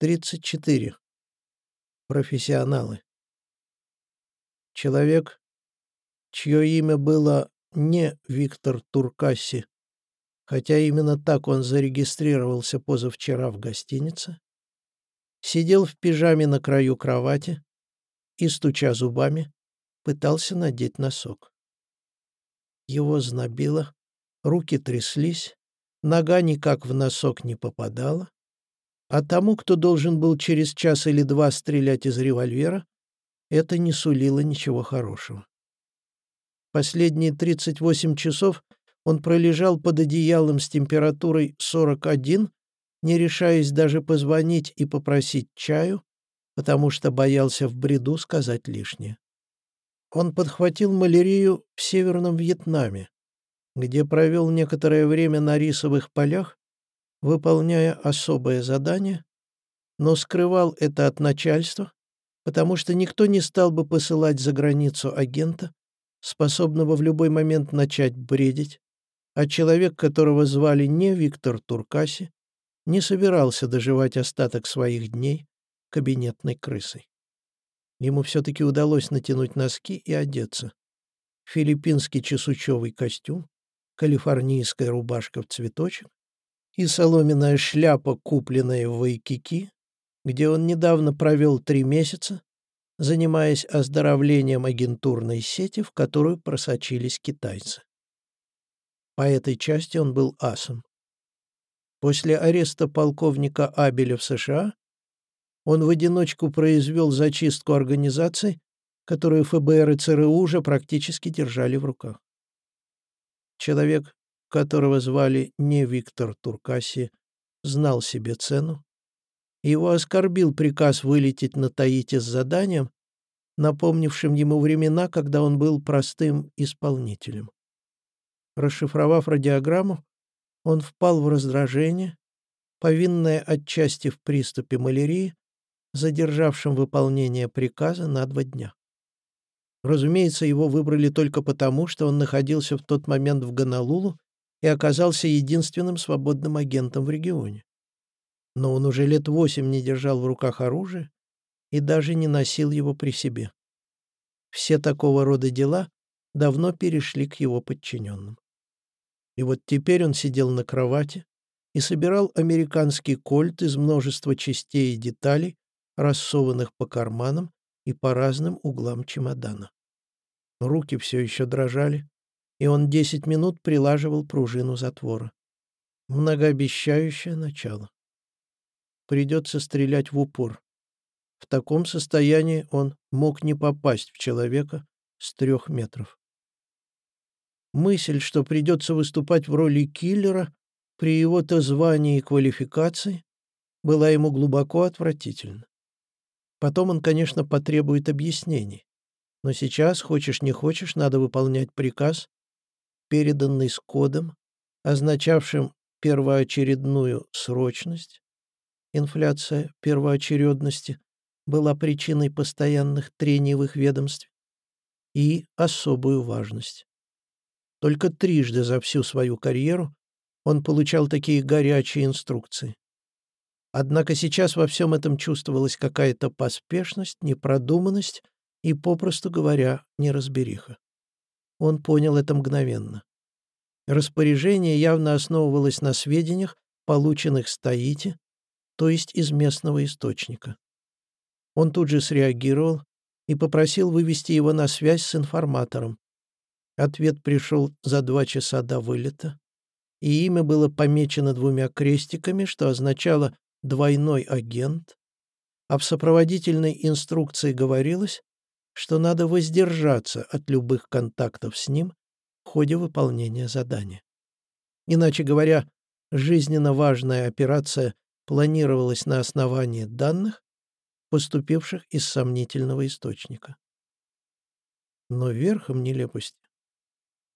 34. Профессионалы. Человек, чье имя было не Виктор Туркасси, хотя именно так он зарегистрировался позавчера в гостинице, сидел в пижаме на краю кровати и, стуча зубами, пытался надеть носок. Его знобило, руки тряслись, нога никак в носок не попадала, а тому, кто должен был через час или два стрелять из револьвера, это не сулило ничего хорошего. Последние 38 часов он пролежал под одеялом с температурой 41, не решаясь даже позвонить и попросить чаю, потому что боялся в бреду сказать лишнее. Он подхватил малярию в Северном Вьетнаме, где провел некоторое время на рисовых полях, выполняя особое задание, но скрывал это от начальства, потому что никто не стал бы посылать за границу агента, способного в любой момент начать бредить, а человек, которого звали не Виктор Туркаси, не собирался доживать остаток своих дней кабинетной крысой. Ему все-таки удалось натянуть носки и одеться. Филиппинский чесучевый костюм, калифорнийская рубашка в цветочек и соломенная шляпа, купленная в Вайкики, где он недавно провел три месяца, занимаясь оздоровлением агентурной сети, в которую просочились китайцы. По этой части он был асом. После ареста полковника Абеля в США он в одиночку произвел зачистку организаций, которую ФБР и ЦРУ уже практически держали в руках. Человек, которого звали не Виктор Туркаси, знал себе цену. Его оскорбил приказ вылететь на Таити с заданием, напомнившим ему времена, когда он был простым исполнителем. Расшифровав радиограмму, он впал в раздражение, повинное отчасти в приступе малярии, задержавшем выполнение приказа на два дня. Разумеется, его выбрали только потому, что он находился в тот момент в Гонолулу и оказался единственным свободным агентом в регионе. Но он уже лет восемь не держал в руках оружие и даже не носил его при себе. Все такого рода дела давно перешли к его подчиненным. И вот теперь он сидел на кровати и собирал американский кольт из множества частей и деталей, рассованных по карманам и по разным углам чемодана. Руки все еще дрожали, и он десять минут прилаживал пружину затвора. Многообещающее начало. Придется стрелять в упор. В таком состоянии он мог не попасть в человека с трех метров. Мысль, что придется выступать в роли киллера при его-то звании и квалификации, была ему глубоко отвратительна. Потом он, конечно, потребует объяснений. Но сейчас, хочешь не хочешь, надо выполнять приказ, переданный с кодом, означавшим первоочередную срочность. Инфляция первоочередности была причиной постоянных трений в их ведомстве и особую важность. Только трижды за всю свою карьеру он получал такие горячие инструкции. Однако сейчас во всем этом чувствовалась какая-то поспешность, непродуманность и, попросту говоря, неразбериха. Он понял это мгновенно. Распоряжение явно основывалось на сведениях, полученных с Таити, то есть из местного источника. Он тут же среагировал и попросил вывести его на связь с информатором. Ответ пришел за два часа до вылета, и имя было помечено двумя крестиками, что означало «двойной агент», а в сопроводительной инструкции говорилось, что надо воздержаться от любых контактов с ним в ходе выполнения задания. Иначе говоря, жизненно важная операция планировалась на основании данных, поступивших из сомнительного источника. Но верхом нелепости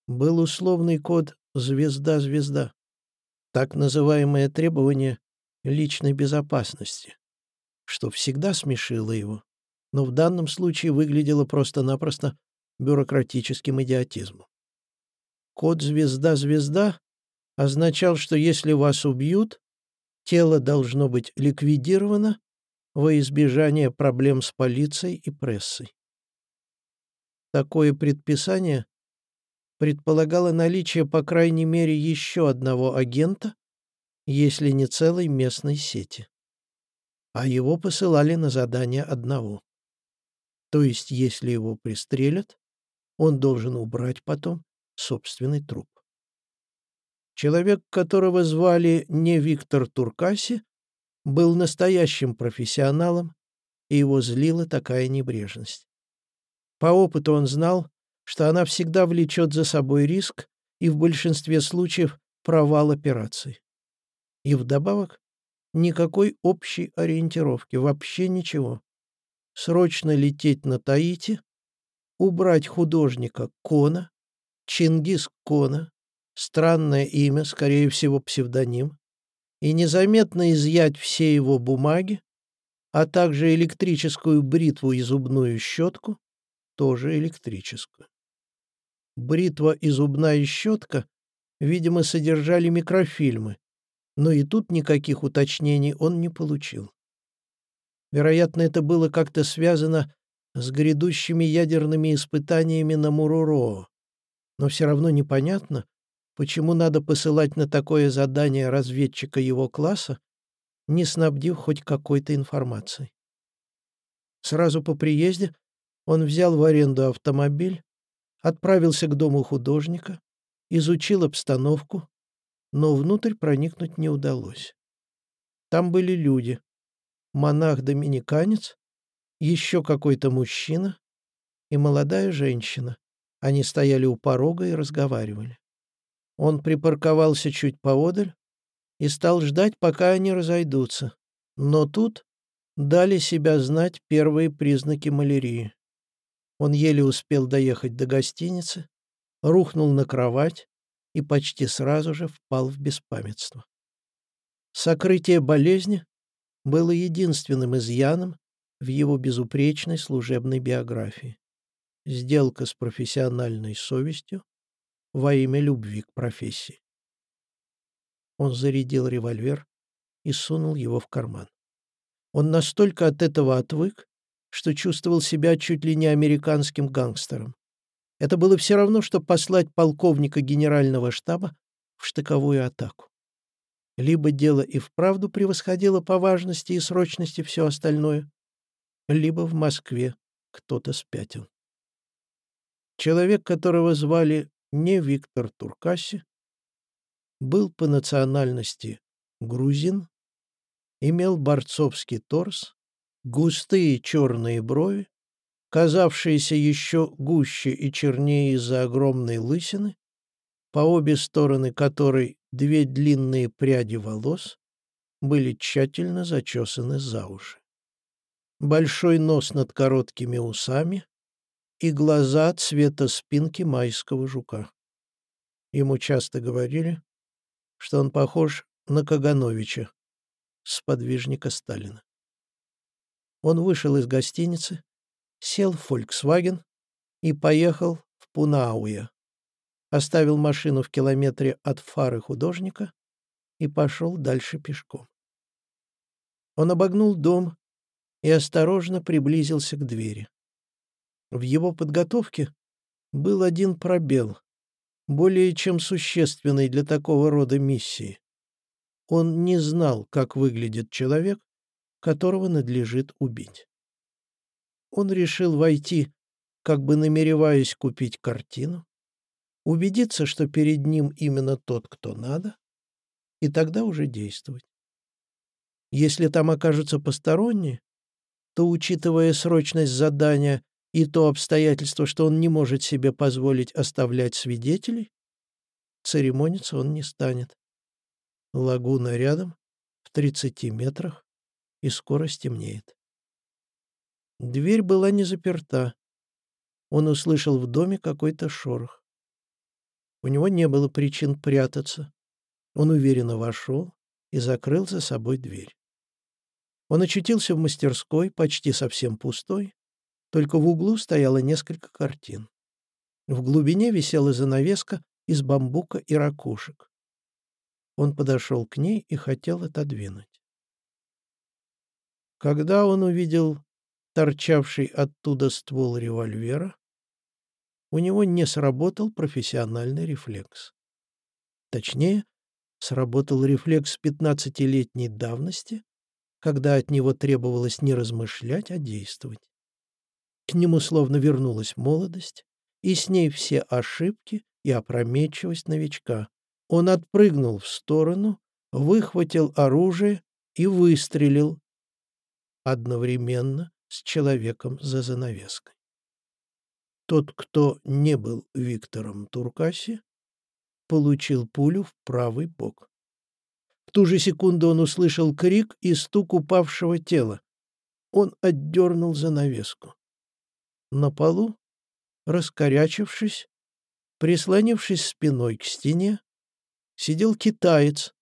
был условный код «звезда-звезда», так называемое требование личной безопасности, что всегда смешило его, но в данном случае выглядело просто-напросто бюрократическим идиотизмом. Код «звезда-звезда» означал, что если вас убьют, тело должно быть ликвидировано во избежание проблем с полицией и прессой. Такое предписание предполагало наличие по крайней мере еще одного агента, если не целой местной сети. А его посылали на задание одного. То есть, если его пристрелят, он должен убрать потом собственный труп. Человек, которого звали не Виктор Туркаси, был настоящим профессионалом, и его злила такая небрежность. По опыту он знал, что она всегда влечет за собой риск и в большинстве случаев провал операции. И вдобавок никакой общей ориентировки, вообще ничего. Срочно лететь на Таити, убрать художника Кона, Чингис Кона, странное имя, скорее всего, псевдоним, и незаметно изъять все его бумаги, а также электрическую бритву и зубную щетку, тоже электрическую. Бритва и зубная щетка, видимо, содержали микрофильмы, но и тут никаких уточнений он не получил. Вероятно, это было как-то связано с грядущими ядерными испытаниями на Муруро, но все равно непонятно, почему надо посылать на такое задание разведчика его класса, не снабдив хоть какой-то информацией. Сразу по приезде он взял в аренду автомобиль, отправился к дому художника, изучил обстановку, но внутрь проникнуть не удалось. Там были люди. Монах-доминиканец, еще какой-то мужчина и молодая женщина. Они стояли у порога и разговаривали. Он припарковался чуть поодаль и стал ждать, пока они разойдутся. Но тут дали себя знать первые признаки малярии. Он еле успел доехать до гостиницы, рухнул на кровать и почти сразу же впал в беспамятство. Сокрытие болезни было единственным изъяном в его безупречной служебной биографии. Сделка с профессиональной совестью во имя любви к профессии. Он зарядил револьвер и сунул его в карман. Он настолько от этого отвык, что чувствовал себя чуть ли не американским гангстером. Это было все равно, что послать полковника генерального штаба в штыковую атаку. Либо дело и вправду превосходило по важности и срочности все остальное, либо в Москве кто-то спятил. Человек, которого звали не Виктор Туркаси, был по национальности грузин, имел борцовский торс, густые черные брови, казавшиеся еще гуще и чернее из-за огромной лысины, по обе стороны которой две длинные пряди волос были тщательно зачесаны за уши. Большой нос над короткими усами, и глаза цвета спинки майского жука. Ему часто говорили, что он похож на Кагановича, сподвижника Сталина. Он вышел из гостиницы, сел в «Фольксваген» и поехал в Пунауя, оставил машину в километре от фары художника и пошел дальше пешком. Он обогнул дом и осторожно приблизился к двери. В его подготовке был один пробел, более чем существенный для такого рода миссии. Он не знал, как выглядит человек, которого надлежит убить. Он решил войти, как бы намереваясь купить картину, убедиться, что перед ним именно тот, кто надо, и тогда уже действовать. Если там окажутся посторонние, то, учитывая срочность задания и то обстоятельство, что он не может себе позволить оставлять свидетелей, церемониться он не станет. Лагуна рядом, в 30 метрах, и скоро стемнеет. Дверь была не заперта. Он услышал в доме какой-то шорох. У него не было причин прятаться. Он уверенно вошел и закрыл за собой дверь. Он очутился в мастерской, почти совсем пустой, только в углу стояло несколько картин. В глубине висела занавеска из бамбука и ракушек. Он подошел к ней и хотел отодвинуть. Когда он увидел торчавший оттуда ствол револьвера, у него не сработал профессиональный рефлекс. Точнее, сработал рефлекс пятнадцатилетней давности, когда от него требовалось не размышлять, а действовать. К нему словно вернулась молодость, и с ней все ошибки и опрометчивость новичка. Он отпрыгнул в сторону, выхватил оружие и выстрелил одновременно с человеком за занавеской. Тот, кто не был Виктором Туркаси, получил пулю в правый бок. В ту же секунду он услышал крик и стук упавшего тела. Он отдернул занавеску. На полу, раскорячившись, прислонившись спиной к стене, сидел китаец,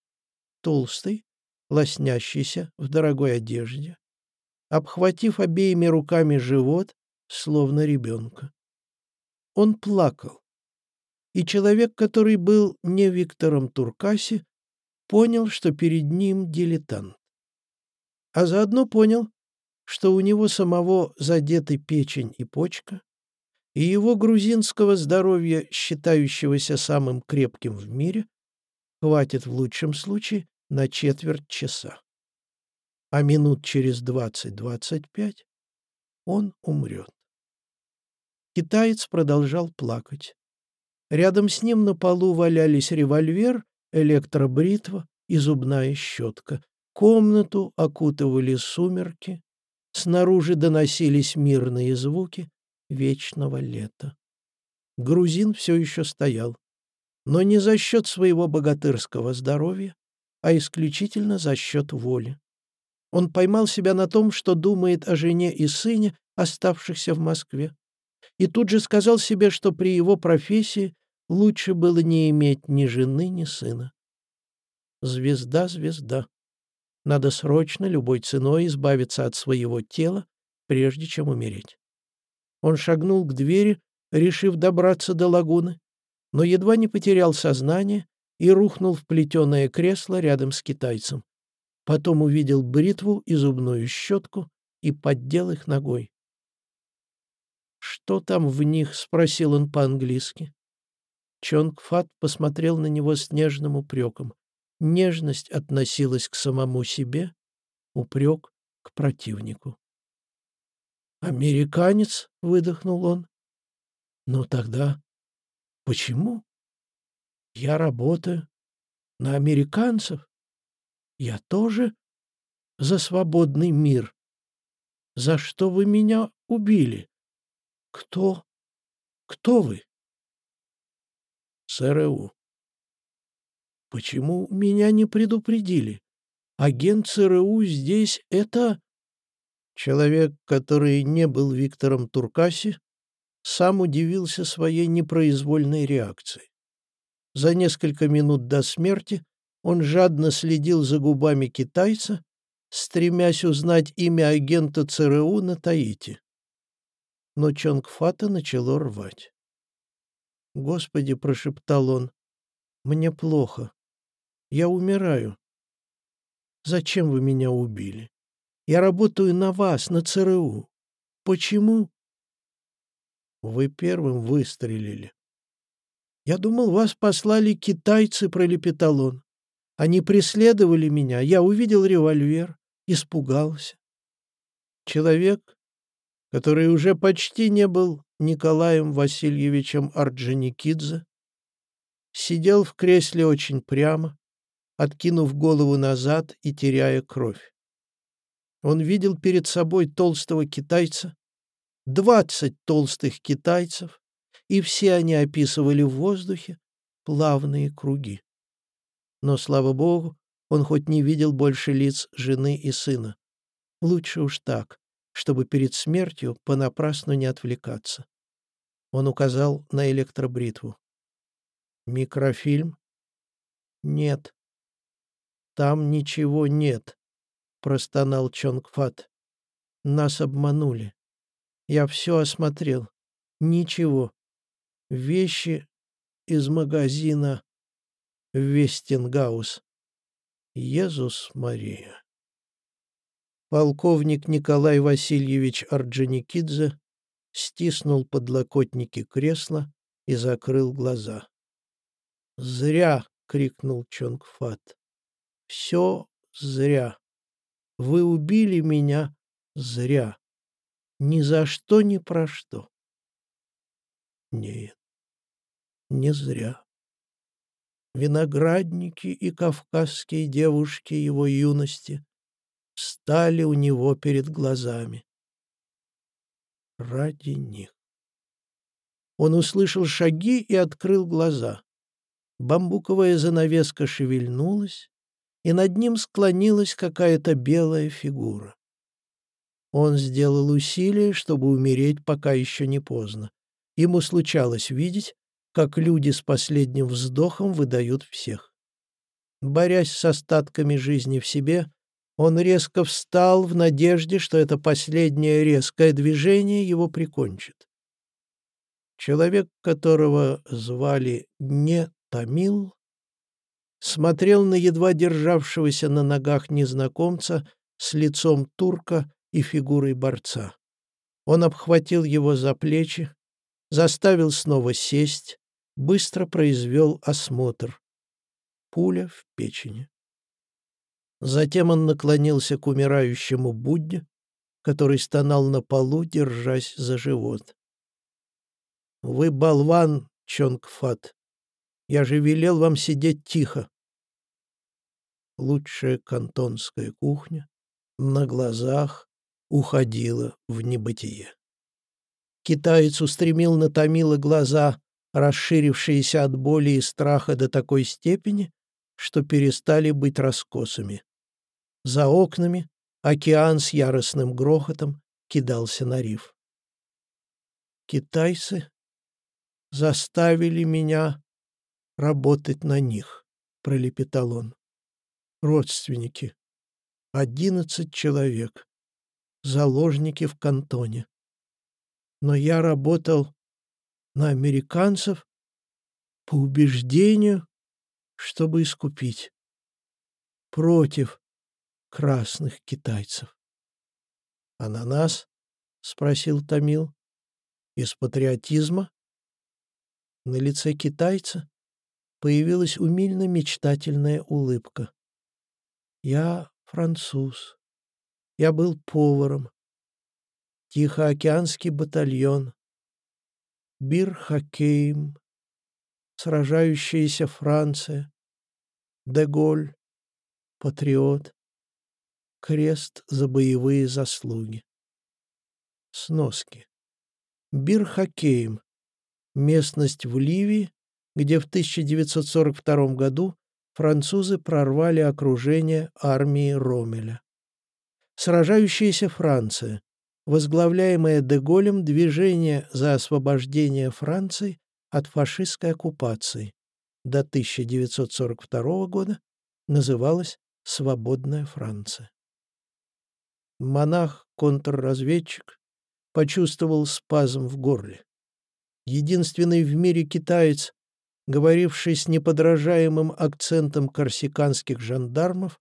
толстый, лоснящийся в дорогой одежде, обхватив обеими руками живот, словно ребенка. Он плакал. И человек, который был не Виктором Туркаси, понял, что перед ним дилетант. А заодно понял, что у него самого задеты печень и почка, и его грузинского здоровья, считающегося самым крепким в мире, хватит в лучшем случае на четверть часа. А минут через двадцать-двадцать пять он умрет. Китаец продолжал плакать. Рядом с ним на полу валялись револьвер, электробритва и зубная щетка. Комнату окутывали сумерки, снаружи доносились мирные звуки вечного лета. Грузин все еще стоял, но не за счет своего богатырского здоровья, а исключительно за счет воли. Он поймал себя на том, что думает о жене и сыне, оставшихся в Москве и тут же сказал себе, что при его профессии лучше было не иметь ни жены, ни сына. Звезда, звезда. Надо срочно, любой ценой избавиться от своего тела, прежде чем умереть. Он шагнул к двери, решив добраться до лагуны, но едва не потерял сознание и рухнул в плетеное кресло рядом с китайцем. Потом увидел бритву и зубную щетку и поддел их ногой. «Что там в них?» — спросил он по-английски. Чонг Фат посмотрел на него с нежным упреком. Нежность относилась к самому себе, упрек — к противнику. «Американец?» — выдохнул он. «Ну тогда почему? Я работаю на американцев. Я тоже за свободный мир. За что вы меня убили?» «Кто? Кто вы?» «ЦРУ». «Почему меня не предупредили? Агент ЦРУ здесь — это...» Человек, который не был Виктором Туркаси, сам удивился своей непроизвольной реакцией. За несколько минут до смерти он жадно следил за губами китайца, стремясь узнать имя агента ЦРУ на Таити но Чонгфата начало рвать. «Господи!» — прошептал он. «Мне плохо. Я умираю. Зачем вы меня убили? Я работаю на вас, на ЦРУ. Почему?» «Вы первым выстрелили». «Я думал, вас послали китайцы», — пролепетал он. «Они преследовали меня. Я увидел револьвер, испугался. Человек, который уже почти не был Николаем Васильевичем Орджоникидзе, сидел в кресле очень прямо, откинув голову назад и теряя кровь. Он видел перед собой толстого китайца, двадцать толстых китайцев, и все они описывали в воздухе плавные круги. Но, слава богу, он хоть не видел больше лиц жены и сына. Лучше уж так, чтобы перед смертью понапрасну не отвлекаться. Он указал на электробритву. «Микрофильм?» «Нет». «Там ничего нет», — простонал Чонгфат. «Нас обманули. Я все осмотрел. Ничего. Вещи из магазина Вестингаус. Иисус Мария». Полковник Николай Васильевич Орджоникидзе стиснул подлокотники кресла и закрыл глаза. «Зря!» — крикнул Чонгфат. «Все зря. Вы убили меня зря. Ни за что, ни про что». Нет, не зря. Виноградники и кавказские девушки его юности стали у него перед глазами. Ради них. Он услышал шаги и открыл глаза. Бамбуковая занавеска шевельнулась, и над ним склонилась какая-то белая фигура. Он сделал усилие, чтобы умереть, пока еще не поздно. Ему случалось видеть, как люди с последним вздохом выдают всех. Борясь с остатками жизни в себе, он резко встал в надежде, что это последнее резкое движение его прикончит. Человек, которого звали не Тамил, смотрел на едва державшегося на ногах незнакомца с лицом турка и фигурой борца. Он обхватил его за плечи, заставил снова сесть, быстро произвел осмотр. Пуля в печени. Затем он наклонился к умирающему Будде, который стонал на полу, держась за живот. «Вы болван, Чонгфат. Я же велел вам сидеть тихо». Лучшая кантонская кухня на глазах уходила в небытие. Китаец устремил на Томила глаза, расширившиеся от боли и страха до такой степени, что перестали быть раскосами. За окнами океан с яростным грохотом кидался на риф. Китайцы заставили меня работать на них, пролепетал он. Родственники. Одиннадцать человек. Заложники в кантоне. Но я работал на американцев по убеждению, чтобы искупить. Против красных китайцев. «А на нас?» — спросил Томил. «Из патриотизма?» На лице китайца появилась умильно-мечтательная улыбка. «Я француз. Я был поваром. Тихоокеанский батальон. Бир-Хакейм. Сражающаяся Франция. Деголь. Патриот крест за боевые заслуги. Сноски. Бир-Хакеем. Местность в Ливии, где в 1942 году французы прорвали окружение армии Ромеля. Сражающаяся Франция, возглавляемое Деголем движение за освобождение Франции от фашистской оккупации, до 1942 года называлась «Свободная Франция». Монах-контрразведчик почувствовал спазм в горле. Единственный в мире китаец, говоривший с неподражаемым акцентом корсиканских жандармов,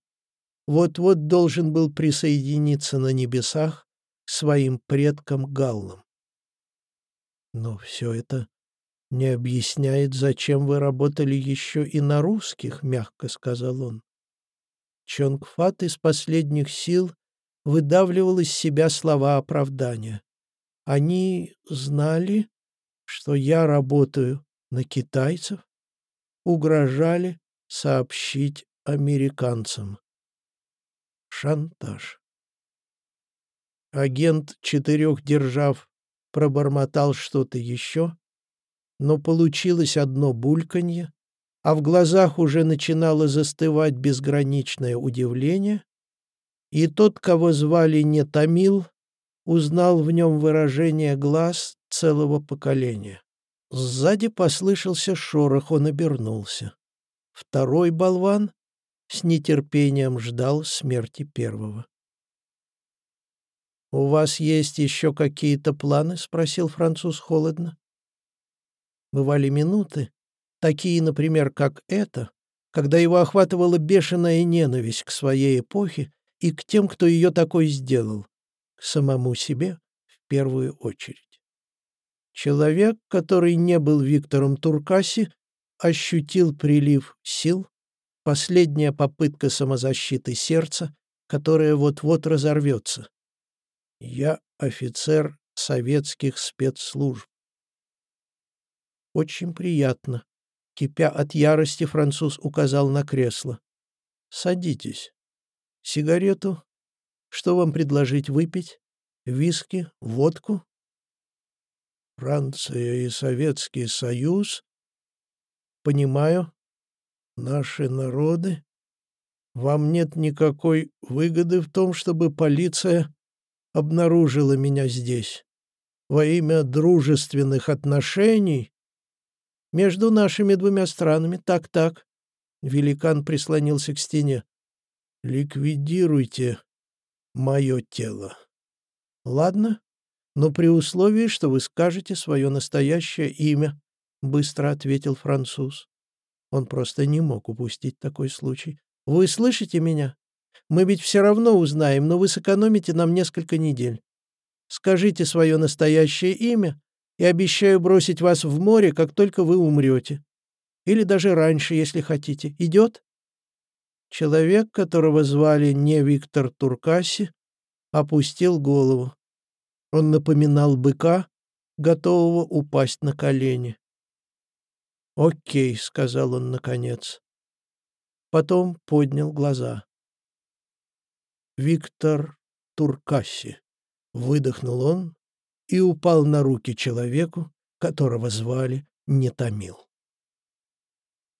вот-вот должен был присоединиться на небесах к своим предкам галлам. Но все это не объясняет, зачем вы работали еще и на русских, мягко сказал он. Чонгфат из последних сил выдавливал из себя слова оправдания. Они знали, что я работаю на китайцев, угрожали сообщить американцам. Шантаж. Агент четырех держав пробормотал что-то еще, но получилось одно бульканье, а в глазах уже начинало застывать безграничное удивление, и тот, кого звали не Томил, узнал в нем выражение глаз целого поколения. Сзади послышался шорох, он обернулся. Второй болван с нетерпением ждал смерти первого. «У вас есть еще какие-то планы?» — спросил француз холодно. Бывали минуты, такие, например, как эта, когда его охватывала бешеная ненависть к своей эпохе и к тем, кто ее такой сделал, к самому себе в первую очередь. Человек, который не был Виктором Туркаси, ощутил прилив сил, последняя попытка самозащиты сердца, которая вот-вот разорвется. Я офицер советских спецслужб. Очень приятно. Кипя от ярости, француз указал на кресло. Садитесь. Сигарету? Что вам предложить выпить? Виски? Водку? Франция и Советский Союз? Понимаю. Наши народы? Вам нет никакой выгоды в том, чтобы полиция обнаружила меня здесь. Во имя дружественных отношений между нашими двумя странами, так-так. Великан прислонился к стене. Ликвидируйте мое тело. Ладно, но при условии, что вы скажете свое настоящее имя, быстро ответил француз. Он просто не мог упустить такой случай. Вы слышите меня? Мы ведь все равно узнаем, но вы сэкономите нам несколько недель. Скажите свое настоящее имя, и обещаю бросить вас в море, как только вы умрете. Или даже раньше, если хотите. Идет?» Человек, которого звали не Виктор Туркаси, опустил голову. Он напоминал быка, готового упасть на колени. «Окей», — сказал он наконец. Потом поднял глаза. «Виктор Туркаси», — выдохнул он и упал на руки человеку, которого звали Нетомил.